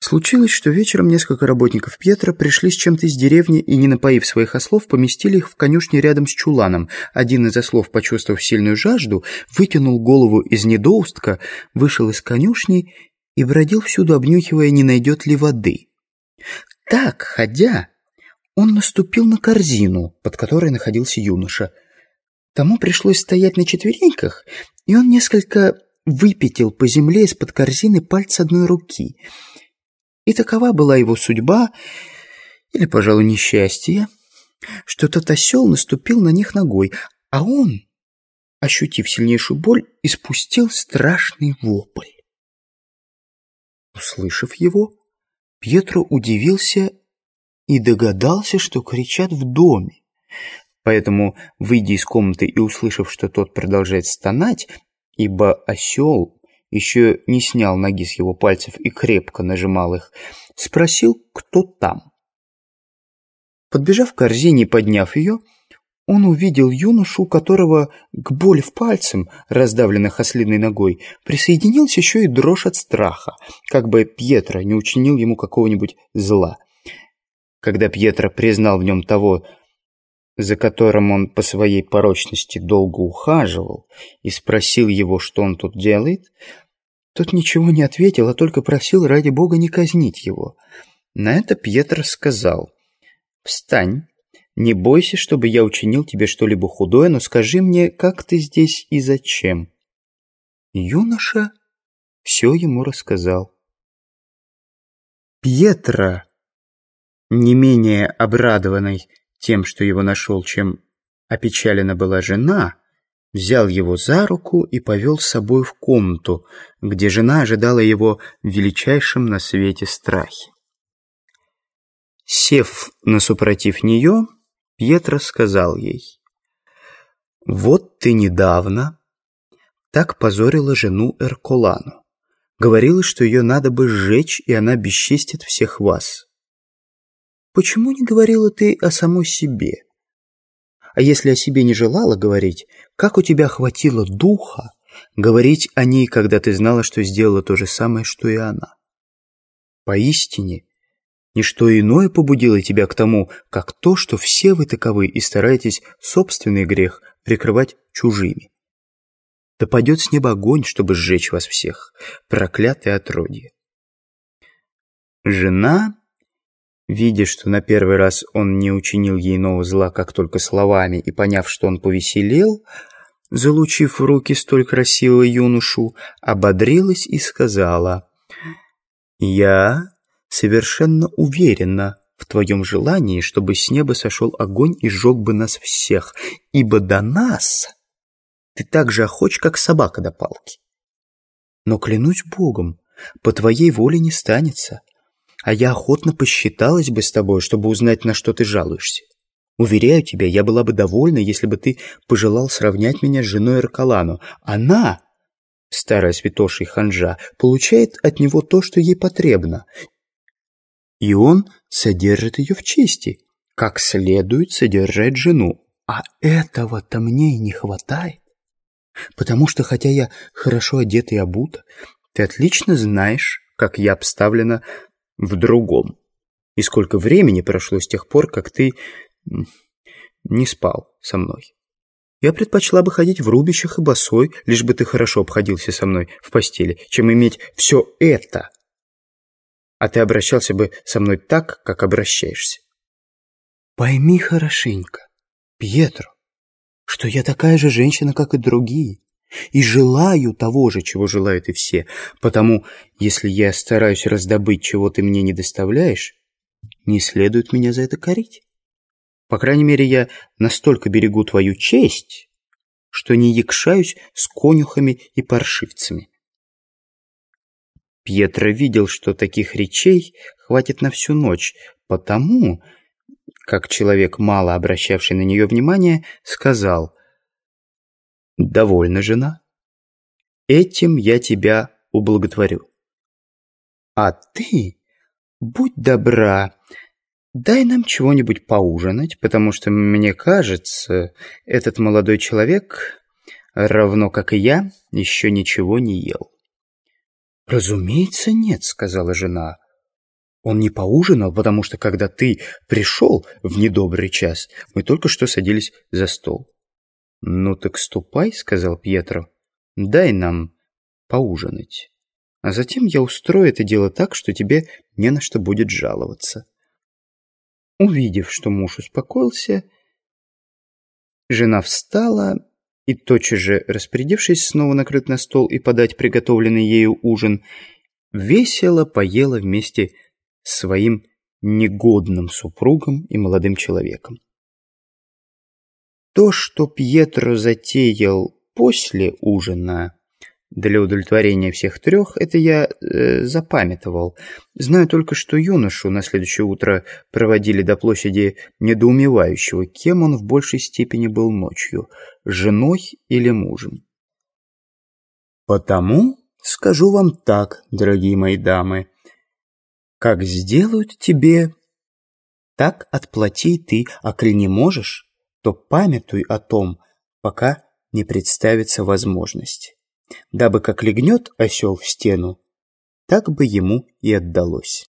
Случилось, что вечером несколько работников Пьетра пришли с чем-то из деревни и, не напоив своих ослов, поместили их в конюшне рядом с чуланом. Один из ослов, почувствовав сильную жажду, вытянул голову из недоустка, вышел из конюшни и бродил всюду, обнюхивая, не найдет ли воды. Так, ходя, он наступил на корзину, под которой находился юноша. Тому пришлось стоять на четвереньках, и он несколько выпятил по земле из-под корзины пальцы одной руки — и такова была его судьба, или, пожалуй, несчастье, что тот осел наступил на них ногой, а он, ощутив сильнейшую боль, испустил страшный вопль. Услышав его, Пьетро удивился и догадался, что кричат в доме. Поэтому, выйдя из комнаты и услышав, что тот продолжает стонать, ибо осел еще не снял ноги с его пальцев и крепко нажимал их, спросил, кто там. Подбежав к корзине и подняв ее, он увидел юношу, которого к боли в пальцем, раздавленных ослиной ногой, присоединился еще и дрожь от страха, как бы Пьетро не учинил ему какого-нибудь зла. Когда Пьетро признал в нем того, за которым он по своей порочности долго ухаживал, и спросил его, что он тут делает, тот ничего не ответил, а только просил ради бога не казнить его. На это Пьетро сказал, «Встань, не бойся, чтобы я учинил тебе что-либо худое, но скажи мне, как ты здесь и зачем?» Юноша все ему рассказал. Пьетро, не менее обрадованный тем, что его нашел, чем опечалена была жена, взял его за руку и повел с собой в комнату, где жена ожидала его в величайшем на свете страхе. Сев насупротив нее, Пьетро сказал ей, «Вот ты недавно так позорила жену Эрколану. Говорила, что ее надо бы сжечь, и она бесчестит всех вас. Почему не говорила ты о самой себе? А если о себе не желала говорить, как у тебя хватило духа говорить о ней, когда ты знала, что сделала то же самое, что и она? Поистине, ничто иное побудило тебя к тому, как то, что все вы таковы и стараетесь собственный грех прикрывать чужими. Да падет с неба огонь, чтобы сжечь вас всех, проклятые отродье. Жена Видя, что на первый раз он не учинил ей нового зла, как только словами, и поняв, что он повеселел, залучив в руки столь красивого юношу, ободрилась и сказала, «Я совершенно уверена в твоем желании, чтобы с неба сошел огонь и сжег бы нас всех, ибо до нас ты так же охоч, как собака до палки. Но клянусь Богом, по твоей воле не станется» а я охотно посчиталась бы с тобой, чтобы узнать, на что ты жалуешься. Уверяю тебя, я была бы довольна, если бы ты пожелал сравнять меня с женой Аркалану. Она, старая святоша и ханжа, получает от него то, что ей потребно. И он содержит ее в чести, как следует содержать жену. А этого-то мне и не хватает. Потому что, хотя я хорошо одета и обута, ты отлично знаешь, как я обставлена в другом. И сколько времени прошло с тех пор, как ты не спал со мной. Я предпочла бы ходить в рубищах и босой, лишь бы ты хорошо обходился со мной в постели, чем иметь все это. А ты обращался бы со мной так, как обращаешься. Пойми хорошенько, Пьетро, что я такая же женщина, как и другие и желаю того же, чего желают и все. Потому, если я стараюсь раздобыть, чего ты мне не доставляешь, не следует меня за это корить. По крайней мере, я настолько берегу твою честь, что не якшаюсь с конюхами и паршивцами. Пьетро видел, что таких речей хватит на всю ночь, потому, как человек, мало обращавший на нее внимание, сказал — «Довольна, жена. Этим я тебя ублаготворю. А ты, будь добра, дай нам чего-нибудь поужинать, потому что, мне кажется, этот молодой человек, равно как и я, еще ничего не ел». «Разумеется, нет», — сказала жена. Он не поужинал, потому что, когда ты пришел в недобрый час, мы только что садились за стол. «Ну так ступай», — сказал Пьетро, — «дай нам поужинать. А затем я устрою это дело так, что тебе не на что будет жаловаться». Увидев, что муж успокоился, жена встала и, тотчас же распорядившись снова накрыть на стол и подать приготовленный ею ужин, весело поела вместе с своим негодным супругом и молодым человеком. То, что Пьетро затеял после ужина для удовлетворения всех трех, это я э, запамятовал. Знаю только, что юношу на следующее утро проводили до площади недоумевающего, кем он в большей степени был ночью, женой или мужем. Потому скажу вам так, дорогие мои дамы, как сделают тебе, так отплати ты, а коль не можешь, то памятуй о том, пока не представится возможность. Дабы как легнет осел в стену, так бы ему и отдалось.